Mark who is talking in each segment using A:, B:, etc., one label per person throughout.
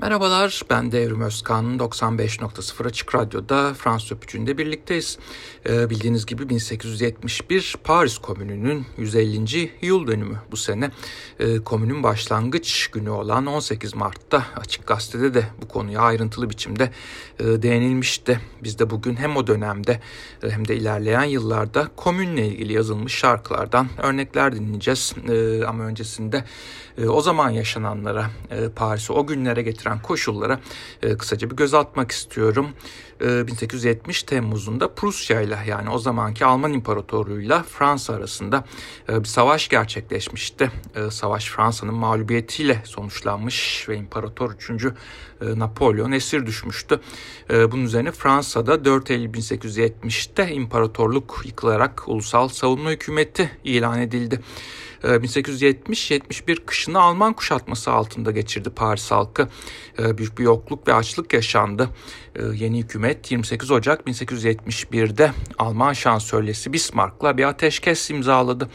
A: Merhabalar, ben Devrim Özkan. 95.0 Açık Radyo'da Fransız Öpücü'nde birlikteyiz. Ee, bildiğiniz gibi 1871 Paris Komünü'nün 150. yıl dönümü bu sene. Ee, komünün başlangıç günü olan 18 Mart'ta Açık Gazete'de de bu konuya ayrıntılı biçimde e, değinilmişti. Biz de bugün hem o dönemde e, hem de ilerleyen yıllarda komünle ilgili yazılmış şarkılardan örnekler dinleyeceğiz. E, ama öncesinde e, o zaman yaşananlara, e, Paris'i o günlere getiren koşullara e, kısaca bir göz atmak istiyorum. 1870 Temmuz'unda Prusya ile yani o zamanki Alman İmparatorluğu'yla Fransa arasında bir savaş gerçekleşmişti. Savaş Fransa'nın mağlubiyetiyle sonuçlanmış ve İmparator 3. Napolyon esir düşmüştü. Bunun üzerine Fransa'da 4 Eylül 1870'te imparatorluk yıkılarak ulusal savunma hükümeti ilan edildi. 1870-71 kışını Alman kuşatması altında geçirdi Paris halkı. Büyük bir yokluk ve açlık yaşandı. Yeni hükümet 28 Ocak 1871'de Alman şansölyesi Bismarck'la bir ateşkes imzaladı.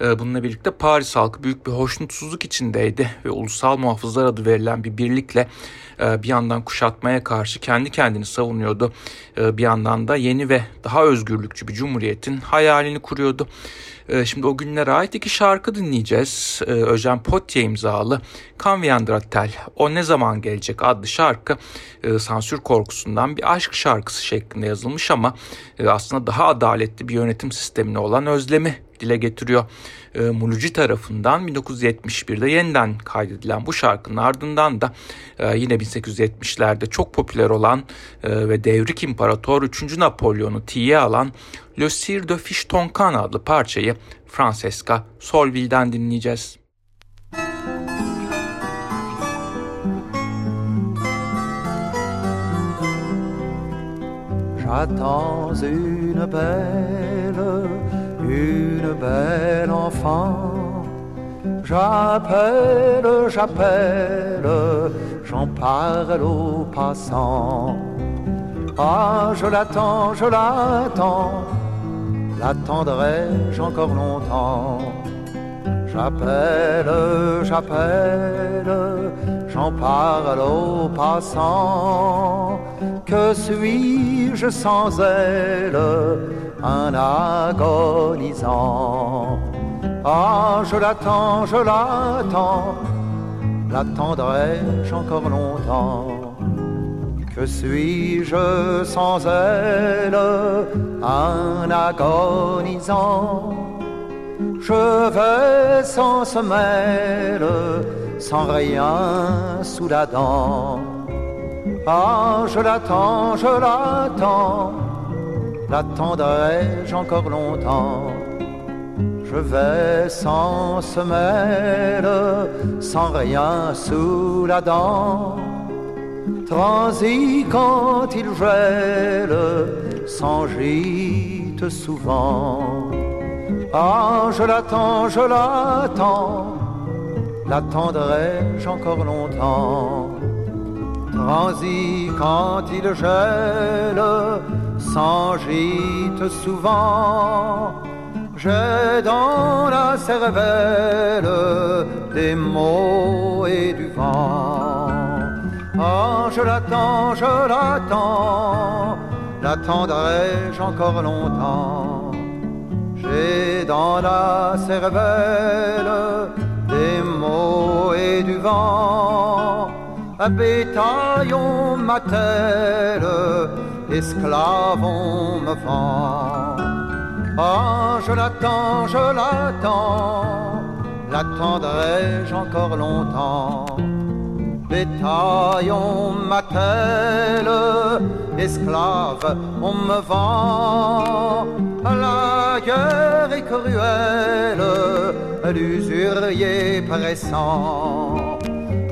A: Bununla birlikte Paris halkı büyük bir hoşnutsuzluk içindeydi ve ulusal muhafızlar adı verilen bir birlikle bir yandan kuşatmaya karşı kendi kendini savunuyordu. Bir yandan da yeni ve daha özgürlükçü bir cumhuriyetin hayalini kuruyordu. Ee, şimdi o günlere ait iki şarkı dinleyeceğiz. Ee, Öjen Potye imzalı Kan Viandratel O Ne Zaman Gelecek adlı şarkı e, sansür korkusundan bir aşk şarkısı şeklinde yazılmış ama e, aslında daha adaletli bir yönetim sistemine olan özlemi dile getiriyor. E, Muluci tarafından 1971'de yeniden kaydedilen bu şarkının ardından da e, yine 1870'lerde çok popüler olan e, ve devrik imparator 3. Napolyon'u tiye alan Le Cire de Fichtoncan adlı parçayı Francesca Solville'den dinleyeceğiz.
B: J'attends une belle, une belle enfant. J'appelle, j'appelle, j'en parle aux passants. Ah, je l'attends, je l'attends l'attendrai-je encore longtemps? J'appelle, j'appelle, j'en parle aux passants. Que suis-je sans elle, un agonisant. Ah, je l'attends, je l'attends, l'attendrai-je encore longtemps. Que suis-je sans elle, un agonisant? Je vais sans semelle, sans rien sous la dent. Ah, je l'attends, je l'attends, l'attendrai-je encore longtemps je vais sans semelle, sans rien sous la dent transi quand il gèle, sans gîte souvent. Ah, je l'attends, je l'attends, l'attendrai-je encore longtemps. Transi quand il gèle, sans gîte souvent. J'ai dans la cervelle des mots et du vent. Oh, je l'attends, je l'attends, l'attendrai-je encore longtemps? J'ai dans la cervelle des mots et du vent. Un bétail on m'attelle, esclave on me vend. Oh, je l'attends, je l'attends, l'attendrai-je encore longtemps? Bétail, on m'appelle, esclave, on me vend. La guerre est cruelle, l'usurier pressant.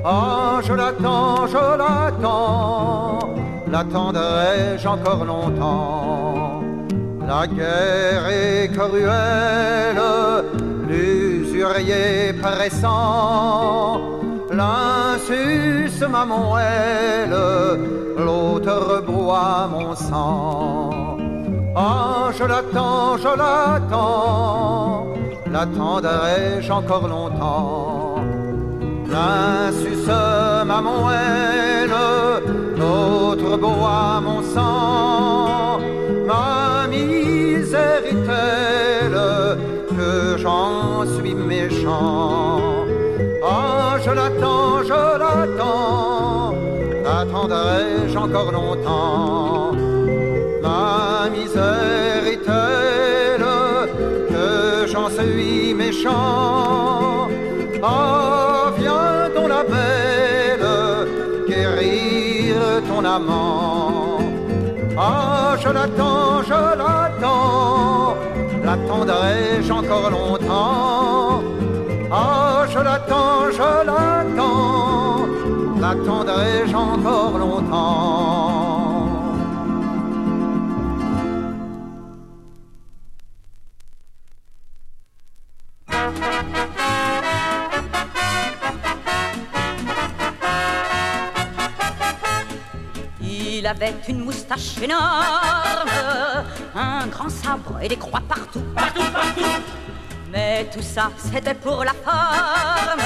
B: Ah, je l'attends, je l'attends, l'attendrai-je encore longtemps? La guerre est cruelle, l'usurier pressant L'un suce ma moelle, l'autre boit mon sang. Ah, je l'attends, je l'attends, l'attendrai-je encore longtemps? L'un suce ma corbeau à mon sang. Ma misère est telle que j'en suis méchant. Ah, je l'attends, je l'attends, attendrai-je encore longtemps. Ma misère est telle que j'en suis méchant. Ah, viens ton la guérir ton amant. Ah, je l'attends, je l'attends, l'attendrai-je encore longtemps? Ah, je l'attends, je l'attends, l'attendrai-je encore longtemps?
C: Énorme, un grand sabre et des croix partout. Partout, partout Mais tout ça, c'était pour la forme,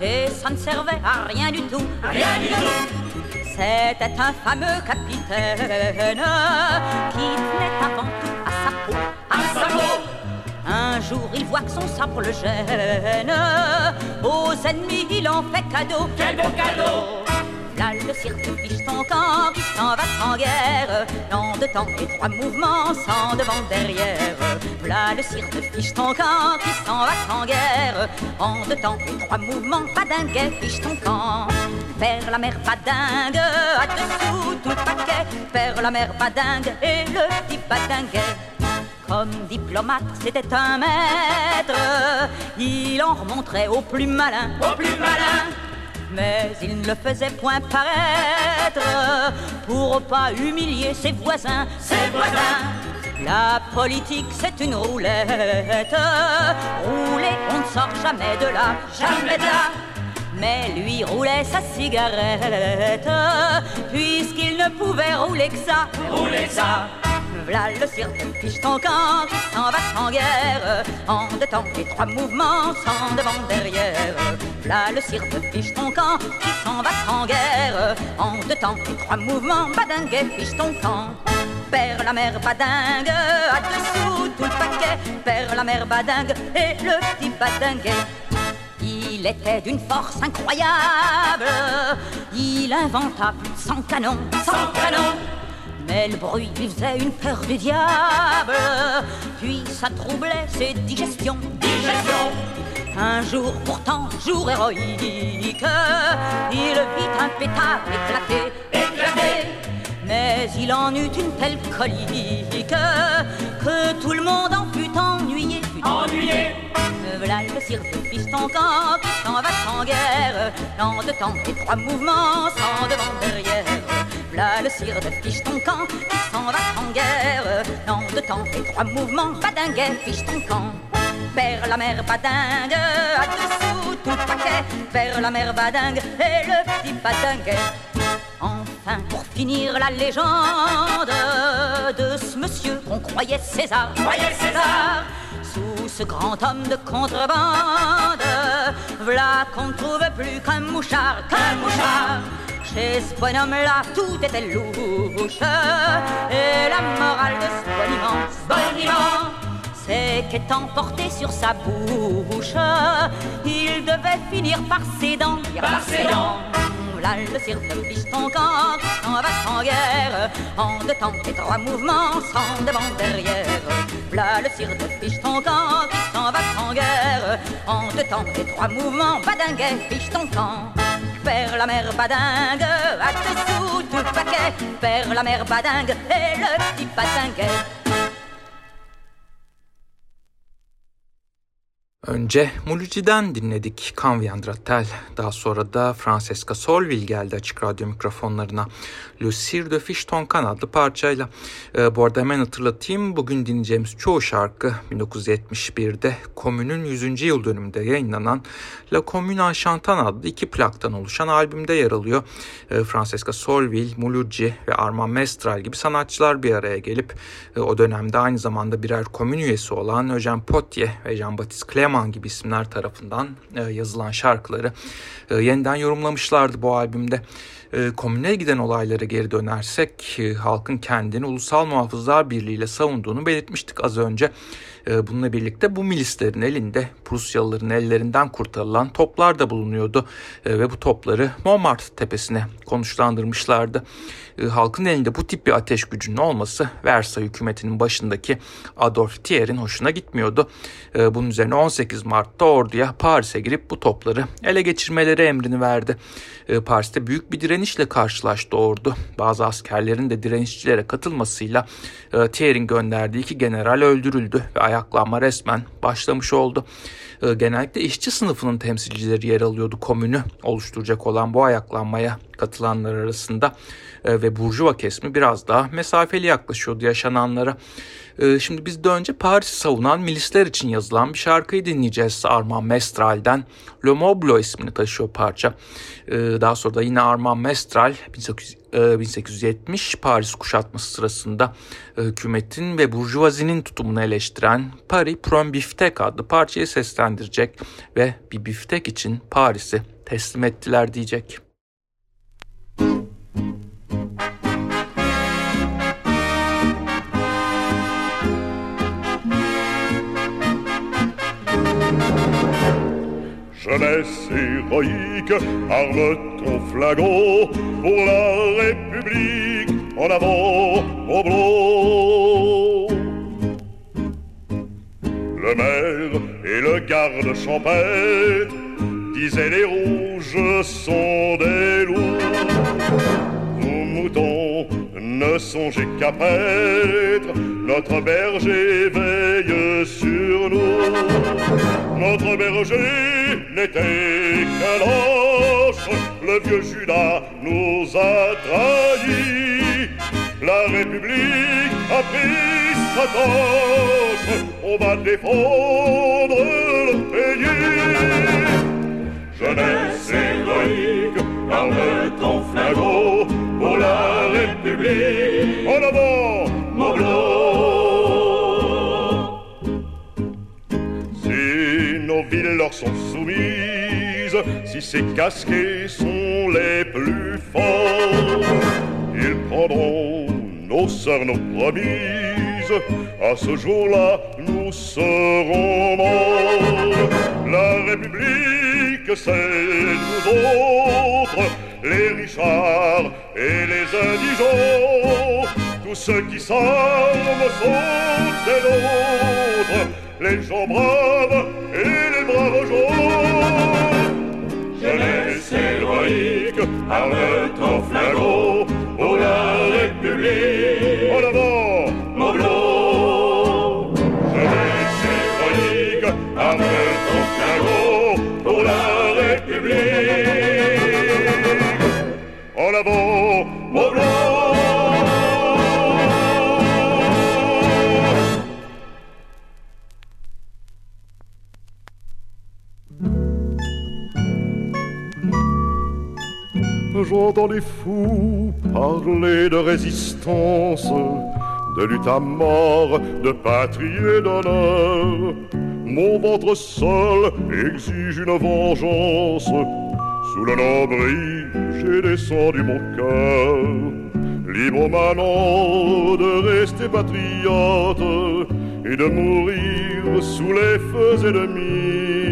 C: et ça ne servait à rien du tout. Rien du tout C'était un fameux capitaine qui tenait avant tout à sa peau. À sa peau un jour, il voit que son sabre le gêne. Aux ennemis, il en fait cadeau. Quel beau cadeau! Là, le cirque fiche ton camp qui s'en va en guerre. Dans de temps et trois mouvements, sans devant derrière. Là, le cirque fiche ton camp qui s'en va en guerre. En deux temps et trois mouvements, pas dingue, fiche ton camp. Vers la mer badingue, à dessous tout le paquet. Vers la mer badingue et le petit badinguet. Comme diplomate, c'était un maître. Il en remontrait au plus malin. Au plus malin mais il ne le faisait point paraître pour pas humilier ses voisins, ses voisins. La politique c'est une roulette, rouler on ne sort jamais de là, jamais de là. Mais lui roulait sa cigarette, puisqu'il ne pouvait rouler que ça, rouler que ça. V'là le cirque fiche ton camp qui s'en va en guerre En deux temps et trois mouvements sans devant derrière. V'là le cirque fiche ton camp qui s'en va en guerre En deux temps et trois mouvements badingue fiche ton camp. Père la mère badingue, à dessous tout le paquet. Père la mère badingue et le petit badinguet il était d'une force incroyable. Il inventa plus de 100 canons, 100 canons. Mais le bruit lui faisait une peur du diable. Puis ça troublait ses digestions. Digestion. Un jour pourtant, jour héroïque, il vit un pétard éclater, éclater. Mais il en eut une telle colique que tout le monde en fut ennuyé. Ennuyé. Voilà le cirque piston camp qui s'en va sans guerre. Dans deux temps et trois mouvements sans devant derrière. Voilà le cire de fiche ton camp qui s'en va en guerre. Dans deux temps et trois mouvements, badinguet, fiche ton camp. Vers la mer badingue, à dessous tout paquet. Vers la mer badingue et le petit badinguet. Enfin, pour finir la légende de ce monsieur qu'on croyait César. Croyait César sous ce grand homme de contrebande, voilà qu'on ne trouve plus qu'un mouchard, qu'un mouchard. Chez ce bonhomme-là, tout était louche. Et la morale de ce boniment, c'est qu'étant porté sur sa bouche, il devait finir par ses dents, par ses dents. Le cirque ton camp, s'en va sans guerre, en deux temps et trois mouvements, sans devant derrière. Là, le cirque fiche ton camp, qui s'en va sans guerre, en deux temps et trois mouvements, badinguet, ton camp. Vers la mer badingue, à dessous tout paquet, vers la mer badingue et le petit badinguet.
A: Önce Muluci'den dinledik Kan Viandratel. Daha sonra da Francesca Solville geldi açık radyo mikrofonlarına. Le Cire de Fiche Tonkan adlı parçayla. Ee, bu arada hemen hatırlatayım. Bugün dinleyeceğimiz çoğu şarkı 1971'de Komün'ün 100. yıl dönümünde yayınlanan La Commune Enchantan adlı iki plaktan oluşan albümde yer alıyor. Ee, Francesca Solville, Mulucci ve Armand Mestral gibi sanatçılar bir araya gelip e, o dönemde aynı zamanda birer komün üyesi olan Eugène Potier ve Jean-Baptiste Clement gibi isimler tarafından e, yazılan şarkıları e, yeniden yorumlamışlardı bu albümde. E, komüne giden olaylara geri dönersek e, halkın kendini Ulusal Muhafızlar Birliği ile savunduğunu belirtmiştik az önce. E, bununla birlikte bu milislerin elinde Prusyalıların ellerinden kurtarılan toplar da bulunuyordu e, ve bu topları Montmartre tepesine konuşlandırmışlardı. E, halkın elinde bu tip bir ateş gücünün olması Versailles hükümetinin başındaki Adolf Thierry'in hoşuna gitmiyordu. Bunun üzerine 18 Mart'ta orduya Paris'e girip bu topları ele geçirmeleri emrini verdi. Paris'te büyük bir direnişle karşılaştı ordu. Bazı askerlerin de direnişçilere katılmasıyla Thierry'in gönderdiği iki general öldürüldü ve ayaklanma resmen başlamış oldu. Ee, genellikle işçi sınıfının temsilcileri yer alıyordu komünü oluşturacak olan bu ayaklanmaya katılanlar arasında ee, ve burjuva kesimi biraz daha mesafeli yaklaşıyordu yaşananlara. Ee, şimdi biz de önce Paris'i savunan milisler için yazılan bir şarkıyı dinleyeceğiz Armand Mestral'den. Le Moblo ismini taşıyor parça. Daha sonra da yine Armand Mestral 1870 Paris kuşatması sırasında hükümetin ve burjuvazinin tutumunu eleştiren Paris Prom Biftek adlı parçayı seslendirecek ve bir biftek için Paris'i teslim ettiler diyecek.
D: Jeunesse héroïque, arme ton flagon pour la République, en avant, au. Le maire et le garde champêtre disaient les rouges sont des loups. Nos moutons ne songez qu'à paître, notre berger veille sur nous. Notre berger n'était qu'un lâche, le vieux Judas nous a trahis. La République a pris sa tâche, on va défendre le pays. Jeunesse héroïque, arme ton flingot si ces casquets sont les plus forts, ils prendront nos sœurs, nos promises. À ce jour-là, nous serons morts. La République, c'est nous autres, les Richards et les indigents. Tous ceux qui s'arment sont des nôtres, les gens braves héroïque, arme ton flingot pour la République. De résistance, de lutte à mort, de patrie et d'honneur. Mon ventre seul exige une vengeance. Sous le nombril, j'ai descendu mon cœur. Libre maintenant de rester patriote et de mourir sous les feux ennemis.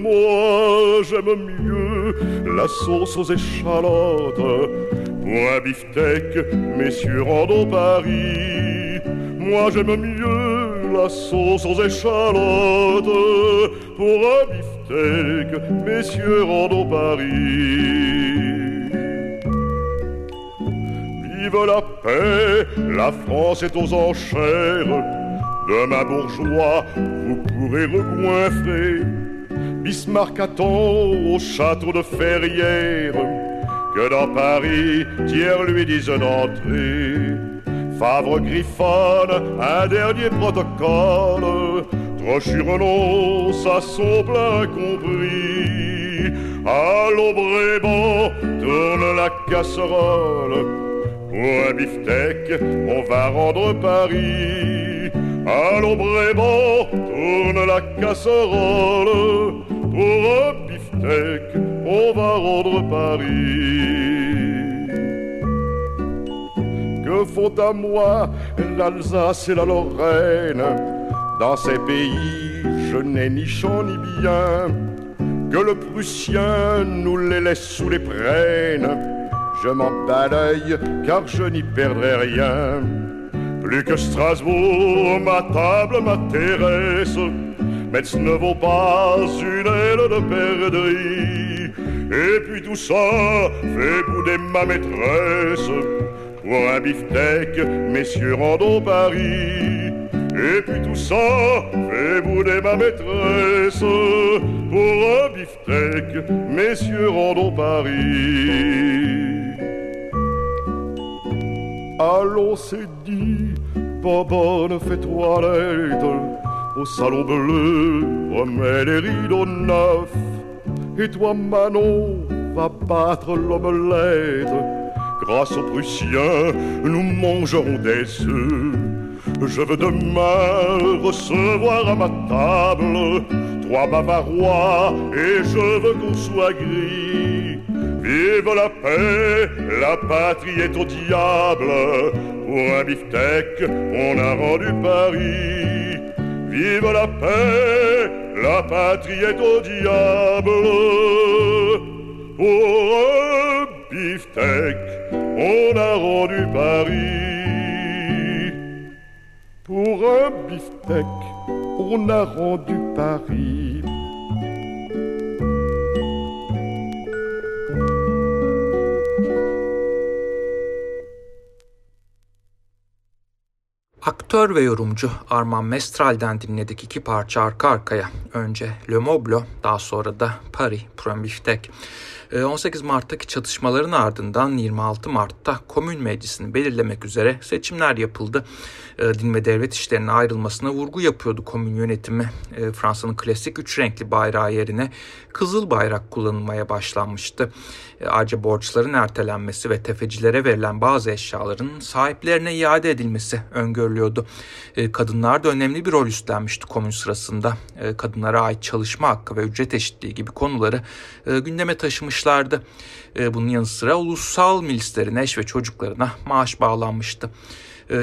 D: Moi, j'aime mieux la sauce aux échalotes. Pour un beefsteak, messieurs, rendons Paris. Moi, j'aime mieux la sauce aux échalotes. Pour un beefsteak, messieurs, rendons Paris. Vive la paix, la France est aux enchères. Demain bourgeois, vous pourrez regoinfrer Bismarck attend au château de Ferrières que dans Paris, Thiers lui dise d'entrer. Favre griffonne un dernier protocole, Trochu renonce à son plein compris. Allons tourne la casserole, pour un beefsteak, on va rendre Paris. Allons Bréban, tourne la casserole, pour un beefsteak, on va rendre Paris. Que font à moi l'Alsace et la Lorraine? Dans ces pays, je n'ai ni chant ni bien. Que le Prussien nous les laisse sous les prênes. Je m'en l'œil car je n'y perdrai rien. Plus que Strasbourg, ma table m'intéresse. Metz ne vaut pas une aile de perdrix. Et puis tout ça fait bouder ma maîtresse. Pour un beefsteak, messieurs, rendons Paris. Et puis tout ça fait bouder ma maîtresse. Pour un beefsteak, messieurs, rendons Paris. Allons, c'est dit, bonne fais toilette. Au salon bleu, remets les rideaux neufs. Et toi, Manon, va battre l'omelette. Grâce aux Prussiens, nous mangerons des œufs. Je veux demain recevoir à ma table trois Bavarois et je veux qu'on soit gris. Vive la paix, la patrie est au diable. Pour un beefsteak, on a rendu Paris. Vive la paix, la patrie est au diable. Pour un beefsteak, on a rendu Paris. Pour un beefsteak, on a rendu Paris.
A: Aktör ve yorumcu Arman Mestral'den dinledik iki parça arka arkaya. Önce Le Moblo, daha sonra da Paris Promiftek. 18 Mart'taki çatışmaların ardından 26 Mart'ta Komün Meclisi'ni belirlemek üzere seçimler yapıldı. Din ve devlet işlerine ayrılmasına vurgu yapıyordu komün yönetimi. Fransa'nın klasik üç renkli bayrağı yerine kızıl bayrak kullanılmaya başlanmıştı. Ayrıca borçların ertelenmesi ve tefecilere verilen bazı eşyaların sahiplerine iade edilmesi öngörülüyordu. Kadınlar da önemli bir rol üstlenmişti komün sırasında. Kadınlara ait çalışma hakkı ve ücret eşitliği gibi konuları gündeme taşımışlardı. Bunun yanı sıra ulusal milislerin eş ve çocuklarına maaş bağlanmıştı.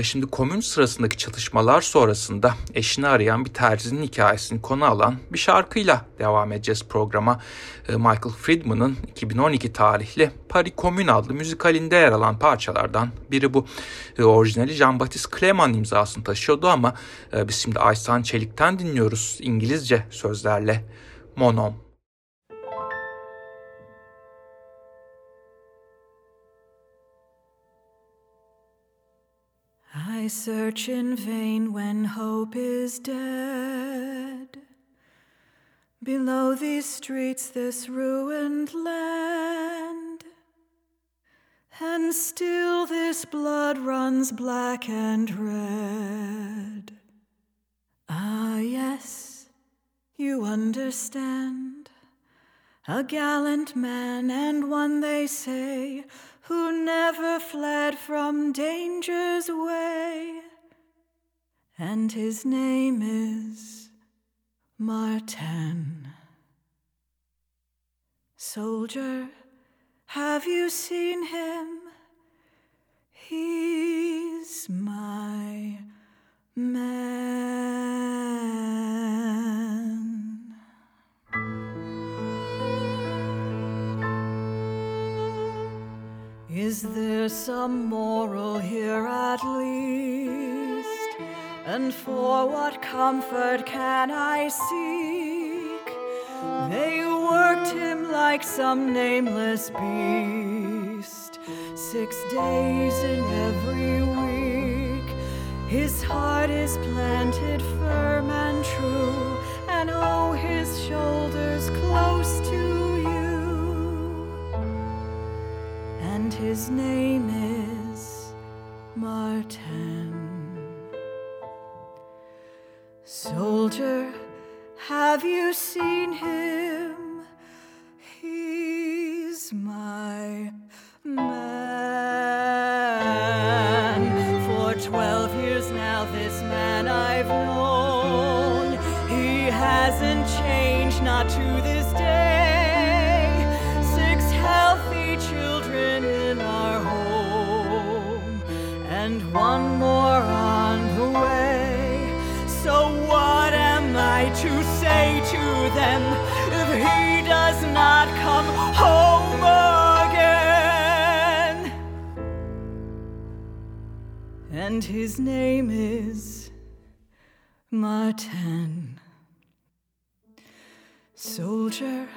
A: Şimdi komün sırasındaki çatışmalar sonrasında eşini arayan bir terzinin hikayesini konu alan bir şarkıyla devam edeceğiz programa. Michael Friedman'ın 2012 tarihli Paris Komün adlı müzikalinde yer alan parçalardan biri bu. Orijinali Jean-Baptiste Clement imzasını taşıyordu ama biz şimdi Aysan Çelik'ten dinliyoruz İngilizce sözlerle Monom.
E: Search in vain when hope is dead. Below these streets, this ruined land, and still this blood runs black and red. Ah, yes, you understand. A gallant man, and one they say who never fled from danger's way, and his name is Martin. Soldier, have you seen Is there some moral here at least? And for what comfort can I seek? They worked him like some nameless beast, six days in every week. His heart is planted firm and true, and oh, his shoulders close to his name is Martin. Soldier, have you seen him? He's my man. For twelve years now, this man I've known. He hasn't changed, not to them if he does not come home again. And his name is Martin. Soldier,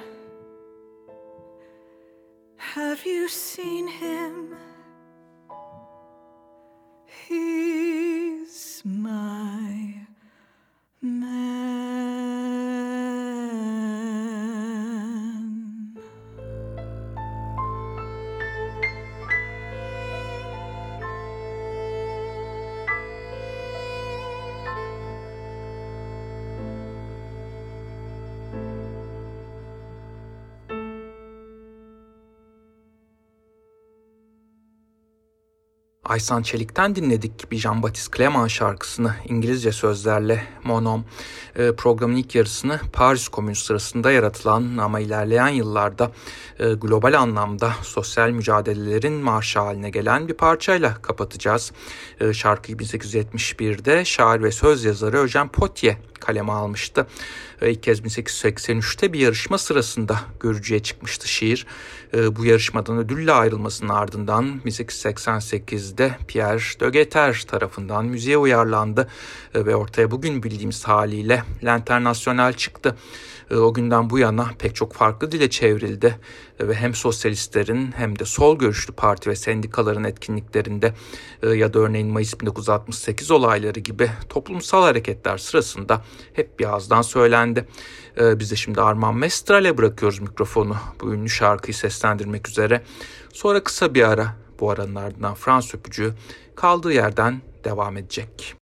E: have you seen him? He's my man.
A: Aysan Çelik'ten dinledik bir Jean-Baptiste Clement şarkısını İngilizce sözlerle Monom. E, programın ilk yarısını Paris Komünü sırasında yaratılan ama ilerleyen yıllarda e, global anlamda sosyal mücadelelerin marşı haline gelen bir parçayla kapatacağız. E, şarkıyı 1871'de şair ve söz yazarı Eugène Potier kaleme almıştı. E, ilk kez 1883'te bir yarışma sırasında görücüye çıkmıştı şiir. E, bu yarışmadan ödülle ayrılmasının ardından 1888'de Pierre de Geter tarafından müziğe uyarlandı e, ve ortaya bugün bildiğimiz haliyle L'International çıktı. O günden bu yana pek çok farklı dile çevrildi ve hem sosyalistlerin hem de sol görüşlü parti ve sendikaların etkinliklerinde ya da örneğin Mayıs 1968 olayları gibi toplumsal hareketler sırasında hep bir ağızdan söylendi. Biz de şimdi Arman Mestral'e bırakıyoruz mikrofonu bu ünlü şarkıyı seslendirmek üzere. Sonra kısa bir ara bu aranın ardından Frans öpücüğü kaldığı yerden devam edecek.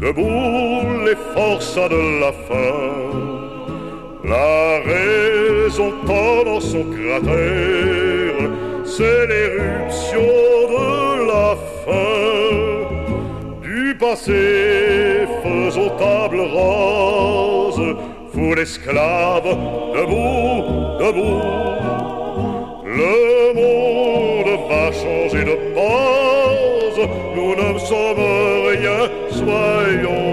D: Debout les forces de la faim. La raison pendant son cratère, c'est l'éruption de la fin. Du passé, faisons table rose, fou l'esclave, debout, debout. Le monde va changer de pose, nous ne sommes rien, soyons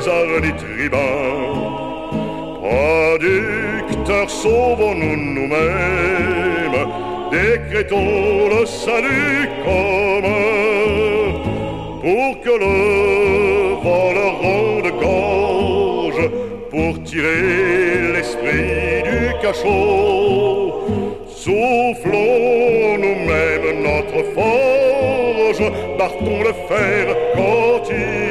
D: César, ni tribun. Producteurs, sauvons-nous nous-mêmes, décrétons le salut commun, pour que le vent leur rende gorge, pour tirer l'esprit du cachot. Soufflons nous-mêmes notre forge, partons le fer quand il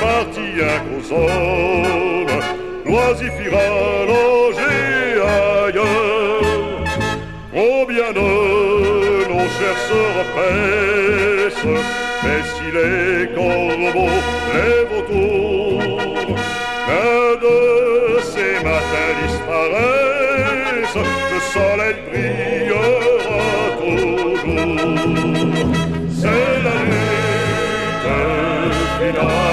D: parti à gros sol, noisifira loger ailleurs. Combien de nos chers se repaissent, mais si les corbeaux, les vautours, un de ces matins disparaissent, le soleil brillera toujours. C'est la.